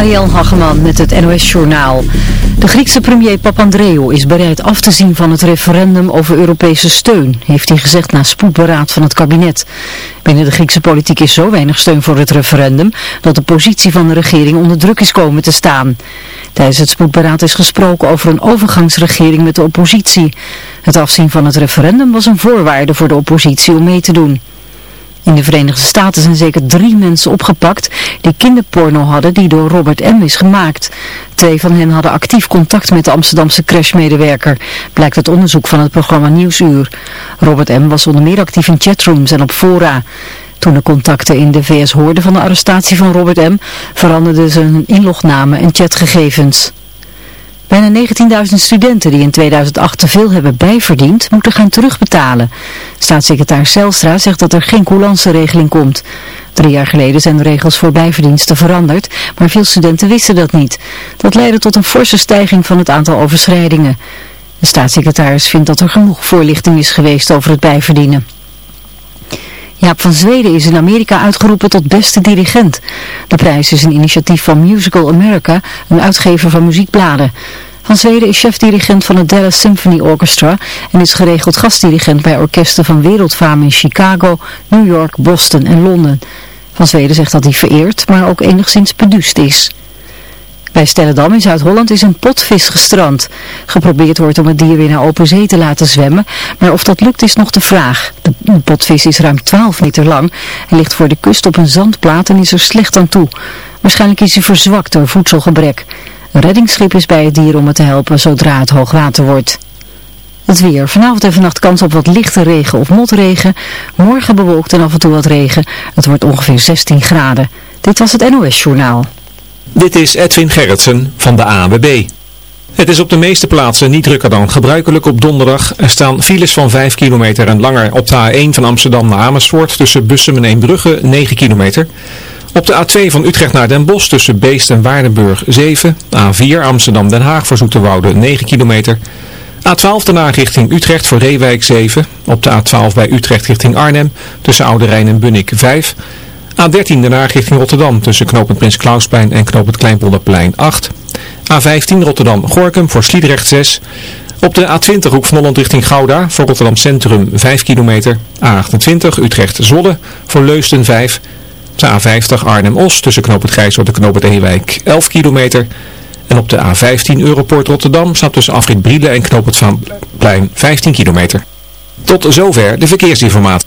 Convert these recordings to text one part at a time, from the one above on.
Marielle Hageman met het NOS Journaal. De Griekse premier Papandreou is bereid af te zien van het referendum over Europese steun, heeft hij gezegd na spoedberaad van het kabinet. Binnen de Griekse politiek is zo weinig steun voor het referendum dat de positie van de regering onder druk is komen te staan. Tijdens het spoedberaad is gesproken over een overgangsregering met de oppositie. Het afzien van het referendum was een voorwaarde voor de oppositie om mee te doen. In de Verenigde Staten zijn zeker drie mensen opgepakt die kinderporno hadden die door Robert M. is gemaakt. Twee van hen hadden actief contact met de Amsterdamse crashmedewerker, blijkt uit onderzoek van het programma Nieuwsuur. Robert M. was onder meer actief in chatrooms en op fora. Toen de contacten in de VS hoorden van de arrestatie van Robert M., veranderden ze hun inlognamen en chatgegevens. Bijna 19.000 studenten die in 2008 te veel hebben bijverdiend, moeten gaan terugbetalen. Staatssecretaris Zelstra zegt dat er geen coulance-regeling komt. Drie jaar geleden zijn de regels voor bijverdiensten veranderd, maar veel studenten wisten dat niet. Dat leidde tot een forse stijging van het aantal overschrijdingen. De staatssecretaris vindt dat er genoeg voorlichting is geweest over het bijverdienen. Jaap van Zweden is in Amerika uitgeroepen tot beste dirigent. De prijs is een initiatief van Musical America, een uitgever van muziekbladen. Van Zweden is chef-dirigent van het Dallas Symphony Orchestra en is geregeld gastdirigent bij orkesten van wereldfaam in Chicago, New York, Boston en Londen. Van Zweden zegt dat hij vereerd, maar ook enigszins beduust is. Bij Stellendam in Zuid-Holland is een potvis gestrand. Geprobeerd wordt om het dier weer naar open zee te laten zwemmen, maar of dat lukt is nog de vraag. De potvis is ruim 12 meter lang en ligt voor de kust op een zandplaat en is er slecht aan toe. Waarschijnlijk is hij verzwakt door voedselgebrek. Een reddingsschip is bij het dier om het te helpen zodra het hoogwater wordt. Het weer. Vanavond en vannacht kans op wat lichte regen of motregen. Morgen bewolkt en af en toe wat regen. Het wordt ongeveer 16 graden. Dit was het NOS Journaal. Dit is Edwin Gerritsen van de ANWB. Het is op de meeste plaatsen niet drukker dan gebruikelijk op donderdag. Er staan files van 5 kilometer en langer op de A1 van Amsterdam naar Amersfoort tussen Bussum en Eembrugge 9 kilometer. Op de A2 van Utrecht naar Den Bosch tussen Beest en Waardenburg 7. A4 Amsterdam-Den Haag voor Zoeterwoude 9 kilometer. A12 daarna richting Utrecht voor Reewijk 7. Op de A12 bij Utrecht richting Arnhem tussen Oude Rijn en Bunnik 5. A13 daarna richting Rotterdam tussen knooppunt Prins Klausplein en knooppunt Kleinpolderplein 8. A15 Rotterdam-Gorkum voor Sliedrecht 6. Op de A20 Hoek van Holland richting Gouda voor Rotterdam Centrum 5 kilometer. A28 Utrecht-Zwolle voor Leusden 5. De A50 Arnhem-Os tussen knooppunt Grijsel en knooppunt Ewijk 11 kilometer. En op de A15 Europort Rotterdam staat tussen afrit Brielen en knooppunt Vaanplein 15 kilometer. Tot zover de verkeersinformatie.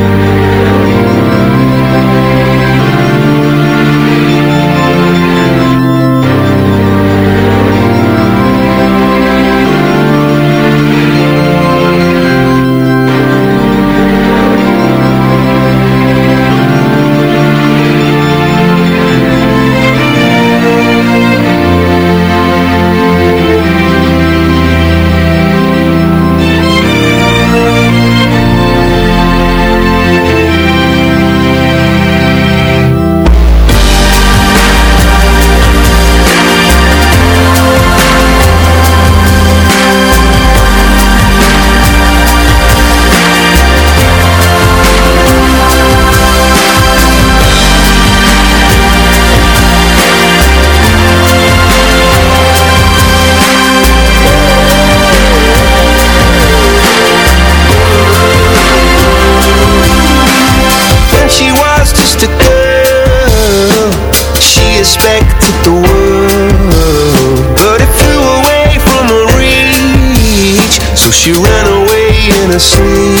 Sleep.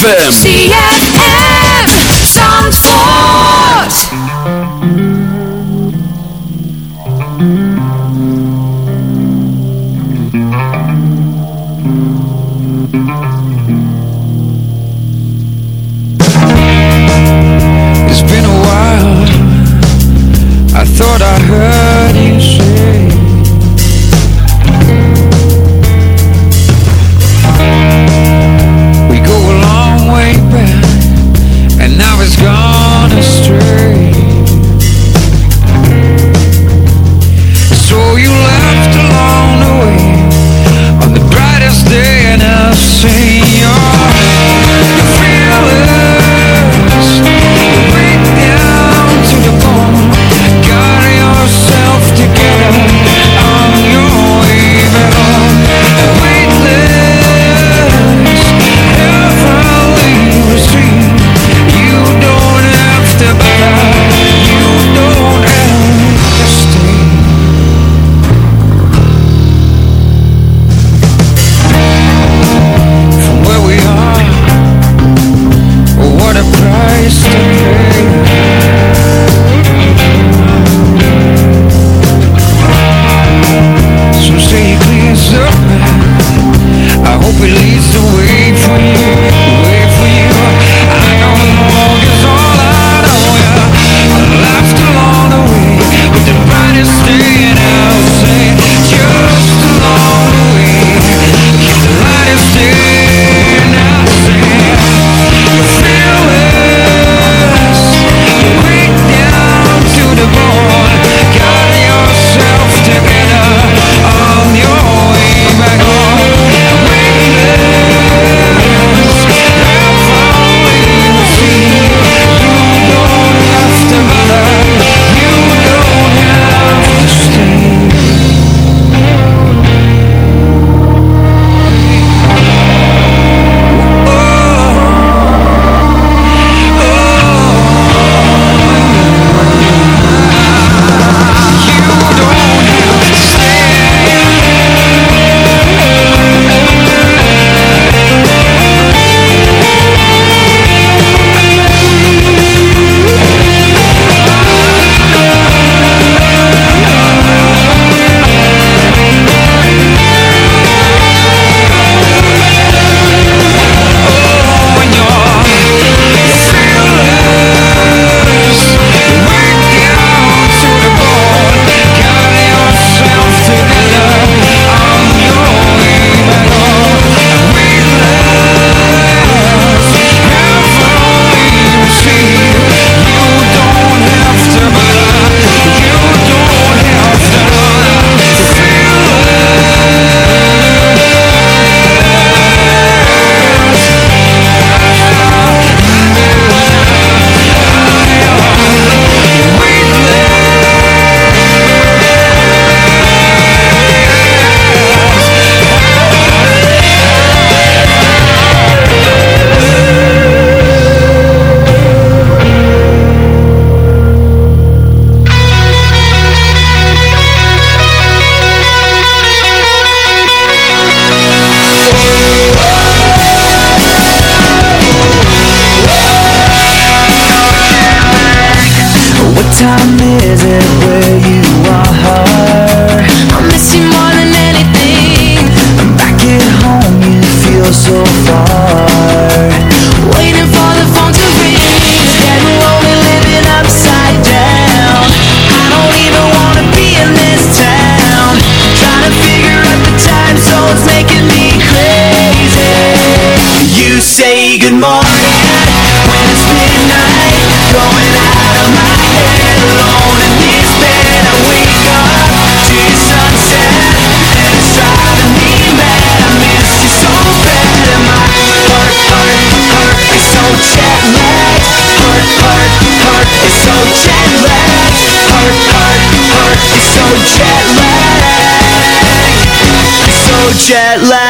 ZFM jet lag.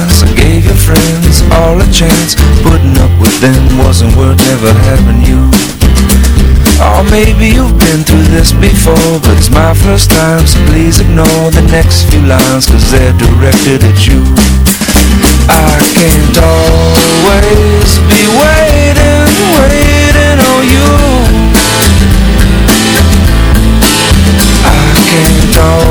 chance Putting up with them wasn't worth never having you. Or maybe you've been through this before But it's my first time so please ignore the next few lines Cause they're directed at you. I can't always be waiting, waiting on you. I can't always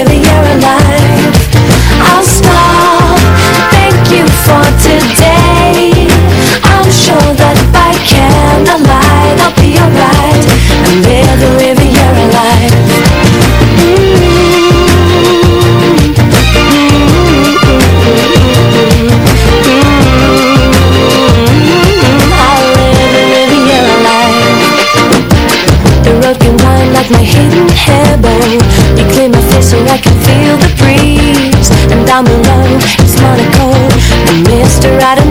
down below. It's Monaco, the Mr. Adam.